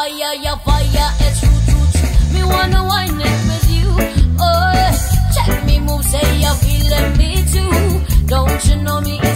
fire, your fire, it's true, true, true. Me wanna wine it with you. Oh, check me move, say you're feeling me too. Don't you know me?